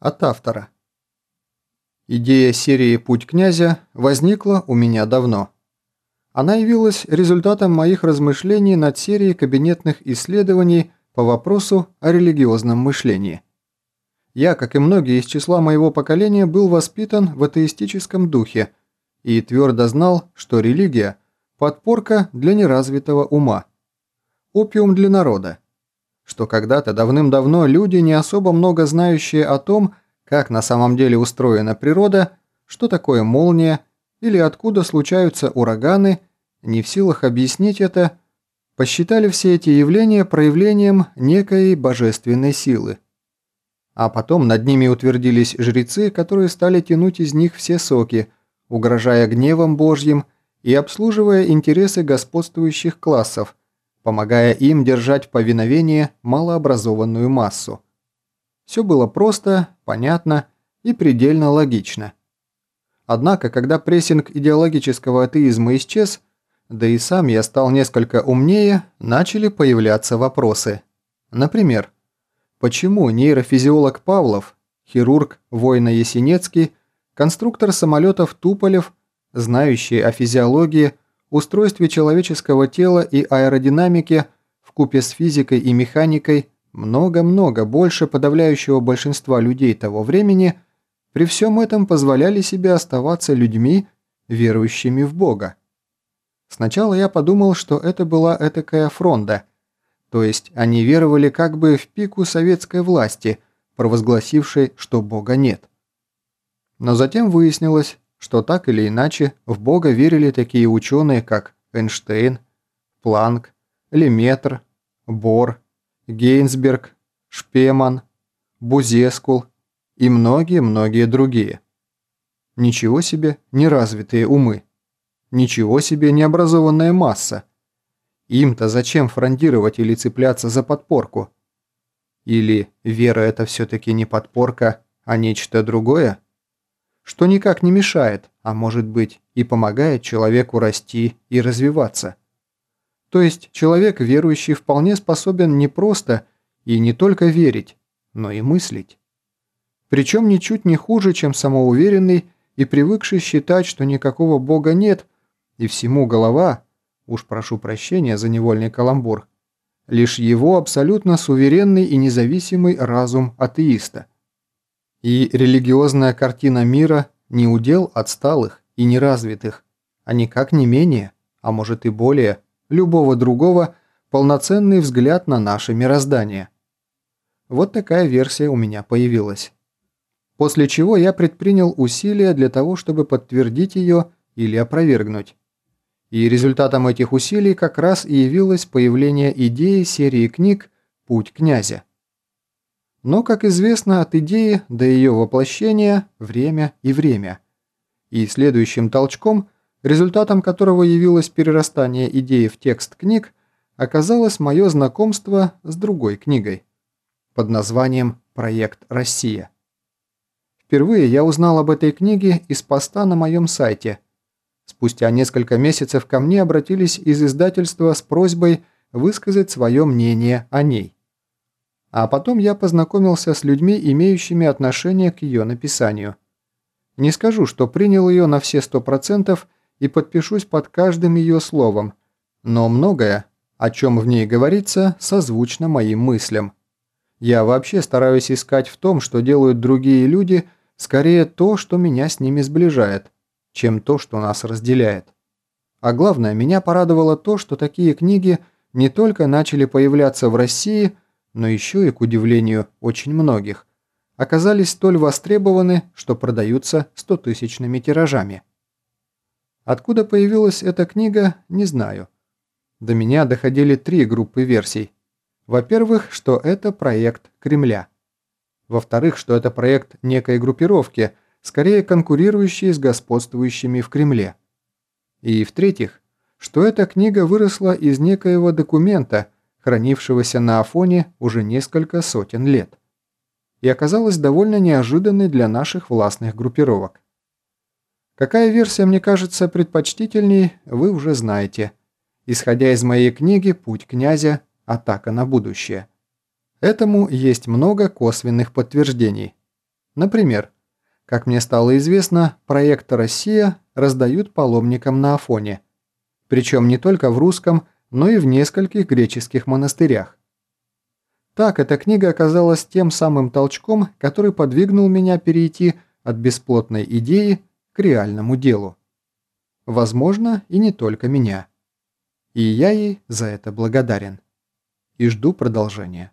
От автора. Идея серии «Путь князя» возникла у меня давно. Она явилась результатом моих размышлений над серией кабинетных исследований по вопросу о религиозном мышлении. Я, как и многие из числа моего поколения, был воспитан в атеистическом духе и твердо знал, что религия – подпорка для неразвитого ума, опиум для народа, что когда-то давным-давно люди, не особо много знающие о том, как на самом деле устроена природа, что такое молния или откуда случаются ураганы, не в силах объяснить это, посчитали все эти явления проявлением некой божественной силы. А потом над ними утвердились жрецы, которые стали тянуть из них все соки, угрожая гневом Божьим и обслуживая интересы господствующих классов, помогая им держать в повиновении малообразованную массу. Все было просто, понятно и предельно логично. Однако, когда прессинг идеологического атеизма исчез, да и сам я стал несколько умнее, начали появляться вопросы. Например, почему нейрофизиолог Павлов, хирург Война Есенецкий, конструктор самолетов Туполев, знающий о физиологии, устройстве человеческого тела и аэродинамике в купе с физикой и механикой много-много больше подавляющего большинства людей того времени, при всем этом позволяли себе оставаться людьми, верующими в Бога. Сначала я подумал, что это была этакая фронда, то есть они веровали как бы в пику советской власти, провозгласившей, что Бога нет. Но затем выяснилось, что так или иначе в Бога верили такие ученые, как Эйнштейн, Планк, Леметр, Бор, Гейнсберг, Шпеман, Бузескул и многие-многие другие. Ничего себе неразвитые умы. Ничего себе необразованная масса. Им-то зачем фрондировать или цепляться за подпорку? Или вера это все-таки не подпорка, а нечто другое? Что никак не мешает, а может быть и помогает человеку расти и развиваться. То есть человек верующий вполне способен не просто и не только верить, но и мыслить. Причем ничуть не хуже, чем самоуверенный и привыкший считать, что никакого Бога нет, и всему голова, уж прошу прощения за невольный каламбур, лишь его абсолютно суверенный и независимый разум атеиста – и религиозная картина мира не удел отсталых и неразвитых, а никак не менее, а может и более, любого другого полноценный взгляд на наше мироздание. Вот такая версия у меня появилась. После чего я предпринял усилия для того, чтобы подтвердить ее или опровергнуть. И результатом этих усилий как раз и явилось появление идеи серии книг «Путь князя». Но, как известно, от идеи до ее воплощения – время и время. И следующим толчком, результатом которого явилось перерастание идеи в текст книг, оказалось мое знакомство с другой книгой под названием «Проект Россия». Впервые я узнал об этой книге из поста на моем сайте. Спустя несколько месяцев ко мне обратились из издательства с просьбой высказать свое мнение о ней. А потом я познакомился с людьми, имеющими отношение к ее написанию. Не скажу, что принял ее на все сто процентов и подпишусь под каждым ее словом, но многое, о чем в ней говорится, созвучно моим мыслям. Я вообще стараюсь искать в том, что делают другие люди, скорее то, что меня с ними сближает, чем то, что нас разделяет. А главное, меня порадовало то, что такие книги не только начали появляться в России – но еще и, к удивлению очень многих, оказались столь востребованы, что продаются стотысячными тиражами. Откуда появилась эта книга, не знаю. До меня доходили три группы версий. Во-первых, что это проект Кремля. Во-вторых, что это проект некой группировки, скорее конкурирующей с господствующими в Кремле. И в-третьих, что эта книга выросла из некоего документа – хранившегося на Афоне уже несколько сотен лет, и оказалась довольно неожиданной для наших властных группировок. Какая версия мне кажется предпочтительней, вы уже знаете, исходя из моей книги «Путь князя. Атака на будущее». Этому есть много косвенных подтверждений. Например, как мне стало известно, проект «Россия» раздают паломникам на Афоне. Причем не только в русском, но и в нескольких греческих монастырях. Так, эта книга оказалась тем самым толчком, который подвигнул меня перейти от бесплотной идеи к реальному делу. Возможно, и не только меня. И я ей за это благодарен. И жду продолжения.